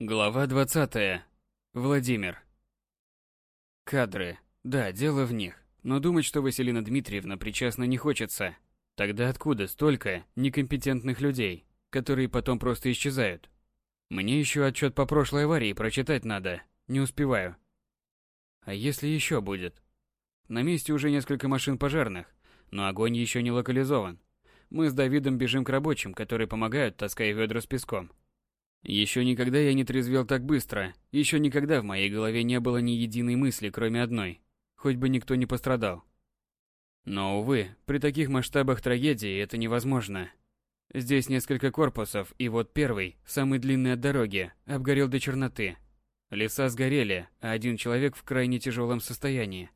Глава 20. Владимир. Кадры. Да, дело в них. Но думать, что Василина Дмитриевна причастна не хочется. Тогда откуда столько некомпетентных людей, которые потом просто исчезают? Мне еще отчет по прошлой аварии прочитать надо. Не успеваю. А если еще будет? На месте уже несколько машин пожарных, но огонь еще не локализован. Мы с Давидом бежим к рабочим, которые помогают, таская ведра с песком. Еще никогда я не трезвел так быстро, еще никогда в моей голове не было ни единой мысли, кроме одной. Хоть бы никто не пострадал. Но, увы, при таких масштабах трагедии это невозможно. Здесь несколько корпусов, и вот первый, самый длинный от дороги, обгорел до черноты. Леса сгорели, а один человек в крайне тяжелом состоянии.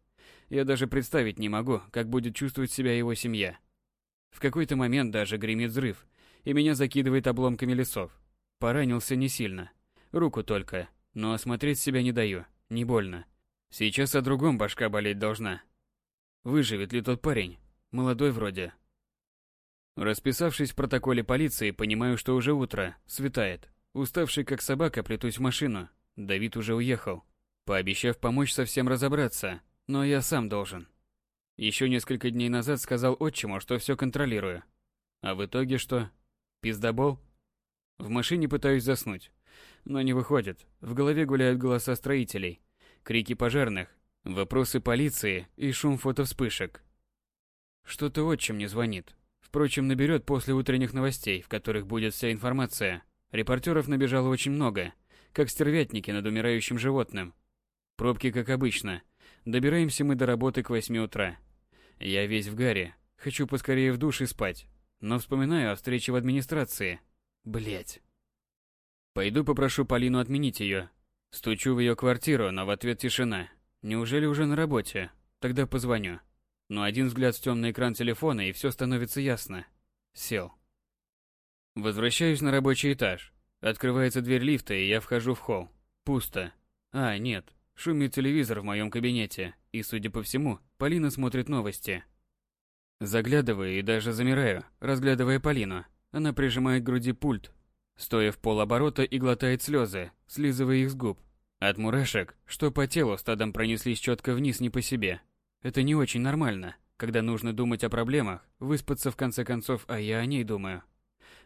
Я даже представить не могу, как будет чувствовать себя его семья. В какой-то момент даже гремит взрыв, и меня закидывает обломками лесов. Поранился не сильно. Руку только. Но осмотреть себя не даю. Не больно. Сейчас о другом башка болеть должна. Выживет ли тот парень? Молодой вроде. Расписавшись в протоколе полиции, понимаю, что уже утро, светает. Уставший как собака, плетусь в машину. Давид уже уехал, пообещав помочь совсем разобраться, но я сам должен. Еще несколько дней назад сказал отчиму, что все контролирую. А в итоге что? Пиздобол? В машине пытаюсь заснуть, но не выходит. В голове гуляют голоса строителей, крики пожарных, вопросы полиции и шум фотовспышек. Что-то отчим не звонит. Впрочем, наберет после утренних новостей, в которых будет вся информация. Репортеров набежало очень много, как стервятники над умирающим животным. Пробки, как обычно. Добираемся мы до работы к 8 утра. Я весь в гаре, хочу поскорее в душ и спать. Но вспоминаю о встрече в администрации – Блять. Пойду попрошу Полину отменить ее. Стучу в ее квартиру, но в ответ тишина. Неужели уже на работе? Тогда позвоню. Но один взгляд в темный экран телефона, и все становится ясно. Сел. Возвращаюсь на рабочий этаж. Открывается дверь лифта, и я вхожу в холл. Пусто. А, нет. Шумит телевизор в моем кабинете, и, судя по всему, Полина смотрит новости. Заглядываю и даже замираю, разглядывая Полину. Она прижимает к груди пульт, стоя в полоборота и глотает слезы, слизывая их с губ. От мурашек, что по телу стадом пронеслись четко вниз не по себе. Это не очень нормально, когда нужно думать о проблемах, выспаться в конце концов, а я о ней думаю.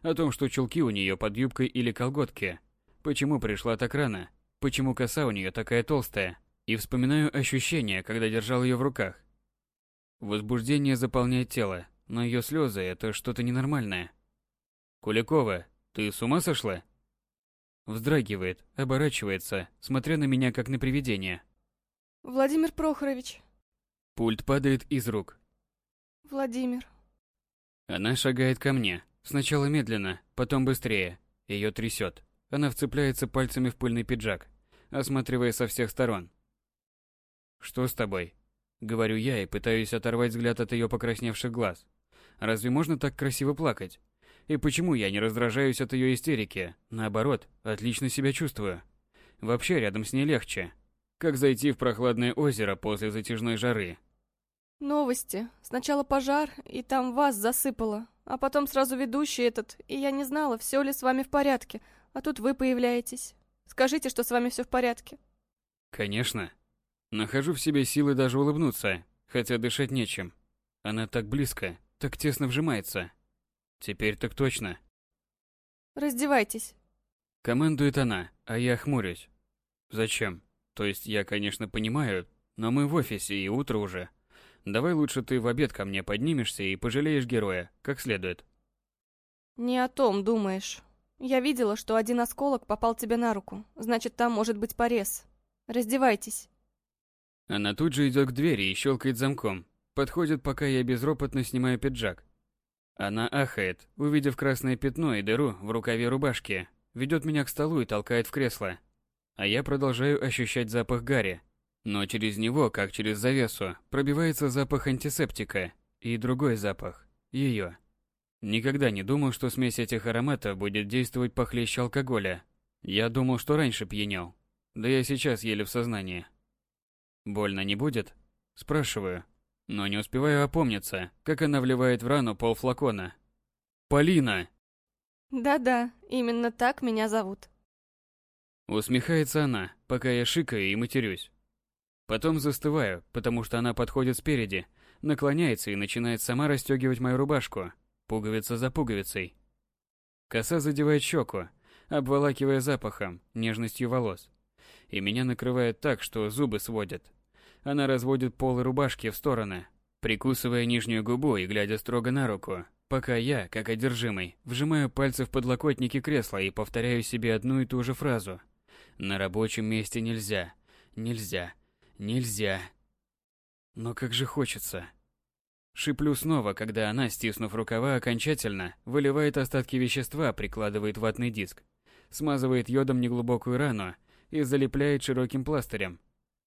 О том, что чулки у нее под юбкой или колготки. Почему пришла так рано? Почему коса у нее такая толстая? И вспоминаю ощущение, когда держал ее в руках. Возбуждение заполняет тело, но ее слезы – это что-то ненормальное. «Куликова, ты с ума сошла?» Вздрагивает, оборачивается, смотря на меня как на привидение. «Владимир Прохорович». Пульт падает из рук. «Владимир». Она шагает ко мне. Сначала медленно, потом быстрее. Ее трясет. Она вцепляется пальцами в пыльный пиджак, осматривая со всех сторон. «Что с тобой?» Говорю я и пытаюсь оторвать взгляд от ее покрасневших глаз. Разве можно так красиво плакать? И почему я не раздражаюсь от ее истерики? Наоборот, отлично себя чувствую. Вообще рядом с ней легче. Как зайти в прохладное озеро после затяжной жары. Новости. Сначала пожар, и там вас засыпало. А потом сразу ведущий этот, и я не знала, все ли с вами в порядке. А тут вы появляетесь. Скажите, что с вами все в порядке. Конечно. Нахожу в себе силы даже улыбнуться, хотя дышать нечем. Она так близко, так тесно вжимается. Теперь так точно. Раздевайтесь. Командует она, а я хмурюсь. Зачем? То есть я, конечно, понимаю, но мы в офисе и утро уже. Давай лучше ты в обед ко мне поднимешься и пожалеешь героя, как следует. Не о том думаешь. Я видела, что один осколок попал тебе на руку. Значит, там может быть порез. Раздевайтесь. Она тут же идет к двери и щелкает замком. Подходит, пока я безропотно снимаю пиджак. Она ахает, увидев красное пятно и дыру в рукаве рубашки, ведет меня к столу и толкает в кресло. А я продолжаю ощущать запах гари. Но через него, как через завесу, пробивается запах антисептика и другой запах – ее. Никогда не думал, что смесь этих ароматов будет действовать похлеще алкоголя. Я думал, что раньше пьянел. Да я сейчас еле в сознании. Больно не будет? Спрашиваю но не успеваю опомниться, как она вливает в рану полфлакона. «Полина!» «Да-да, именно так меня зовут». Усмехается она, пока я шикаю и матерюсь. Потом застываю, потому что она подходит спереди, наклоняется и начинает сама расстегивать мою рубашку, пуговица за пуговицей. Коса задевает щеку, обволакивая запахом, нежностью волос. И меня накрывает так, что зубы сводят. Она разводит полы рубашки в стороны, прикусывая нижнюю губу и глядя строго на руку, пока я, как одержимый, вжимаю пальцы в подлокотники кресла и повторяю себе одну и ту же фразу. На рабочем месте нельзя, нельзя, нельзя. Но как же хочется. Шиплю снова, когда она, стиснув рукава окончательно, выливает остатки вещества, прикладывает ватный диск, смазывает йодом неглубокую рану и залепляет широким пластырем.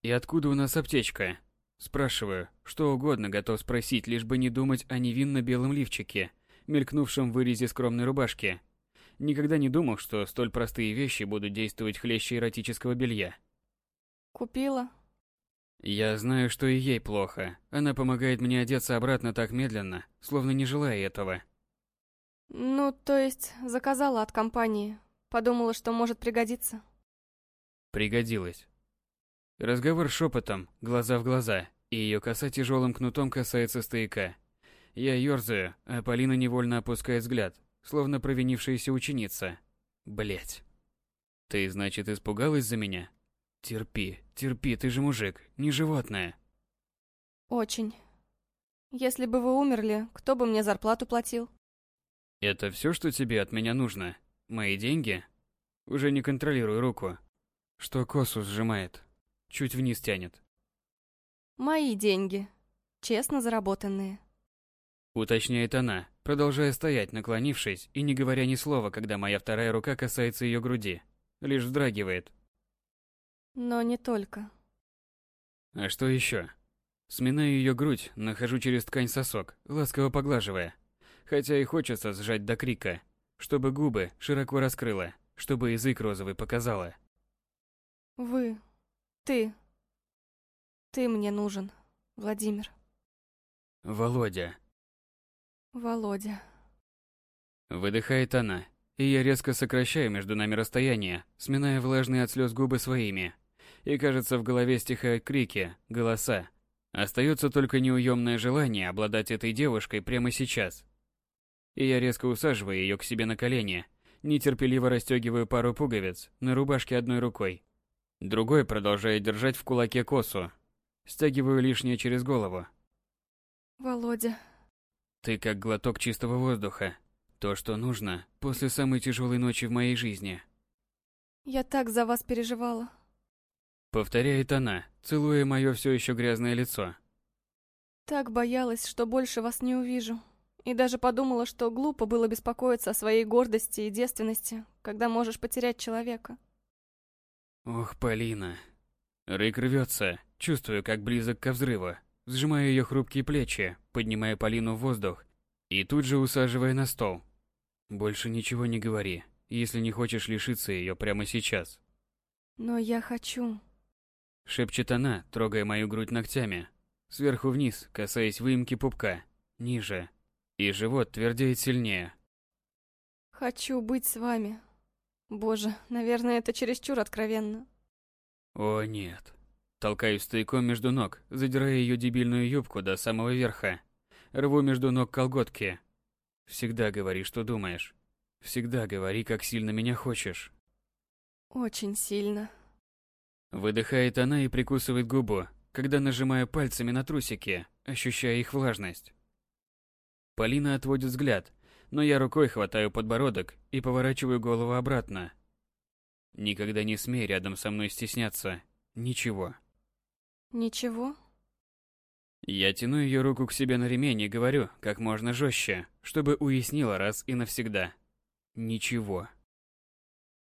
И откуда у нас аптечка? Спрашиваю, что угодно готов спросить, лишь бы не думать о невинно белом лифчике, мелькнувшем в вырезе скромной рубашки. Никогда не думал, что столь простые вещи будут действовать хлеще эротического белья. Купила. Я знаю, что и ей плохо. Она помогает мне одеться обратно так медленно, словно не желая этого. Ну, то есть, заказала от компании. Подумала, что может пригодиться. Пригодилось. Разговор шепотом, глаза в глаза, и ее коса тяжелым кнутом касается стояка. Я ерзаю, а Полина невольно опускает взгляд, словно провинившаяся ученица. Блять. Ты, значит, испугалась за меня? Терпи, терпи, ты же мужик, не животное. Очень. Если бы вы умерли, кто бы мне зарплату платил? Это все, что тебе от меня нужно? Мои деньги? Уже не контролирую руку. Что косу сжимает. Чуть вниз тянет. Мои деньги. Честно заработанные. Уточняет она, продолжая стоять, наклонившись и не говоря ни слова, когда моя вторая рука касается ее груди. Лишь вздрагивает, но не только. А что еще? Сминаю ее грудь, нахожу через ткань сосок, ласково поглаживая. Хотя и хочется сжать до крика, чтобы губы широко раскрыла, чтобы язык розовый показала. Вы. Ты. Ты мне нужен, Владимир. Володя. Володя. Выдыхает она, и я резко сокращаю между нами расстояние, сминая влажные от слез губы своими и, кажется, в голове стихают крики, голоса. Остается только неуемное желание обладать этой девушкой прямо сейчас. И я резко усаживаю ее к себе на колени, нетерпеливо расстегиваю пару пуговиц на рубашке одной рукой. Другой продолжает держать в кулаке косу. Стягиваю лишнее через голову. Володя. Ты как глоток чистого воздуха. То, что нужно после самой тяжелой ночи в моей жизни. Я так за вас переживала. Повторяет она, целуя мое все еще грязное лицо. Так боялась, что больше вас не увижу. И даже подумала, что глупо было беспокоиться о своей гордости и девственности, когда можешь потерять человека. Ох, Полина. Рык рвется, чувствую, как близок ко взрыву. Сжимаю ее хрупкие плечи, поднимая Полину в воздух и тут же усаживая на стол. Больше ничего не говори, если не хочешь лишиться ее прямо сейчас. Но я хочу. Шепчет она, трогая мою грудь ногтями. Сверху вниз, касаясь выемки пупка. Ниже. И живот твердеет сильнее. Хочу быть с вами. Боже, наверное, это чересчур откровенно. О, нет. Толкаюсь стояком между ног, задирая ее дебильную юбку до самого верха. Рву между ног колготки. Всегда говори, что думаешь. Всегда говори, как сильно меня хочешь. Очень сильно. Выдыхает она и прикусывает губу, когда нажимаю пальцами на трусики, ощущая их влажность. Полина отводит взгляд, но я рукой хватаю подбородок и поворачиваю голову обратно. Никогда не смей рядом со мной стесняться. Ничего. Ничего? Я тяну ее руку к себе на ремень и говорю как можно жестче, чтобы уяснила раз и навсегда. Ничего.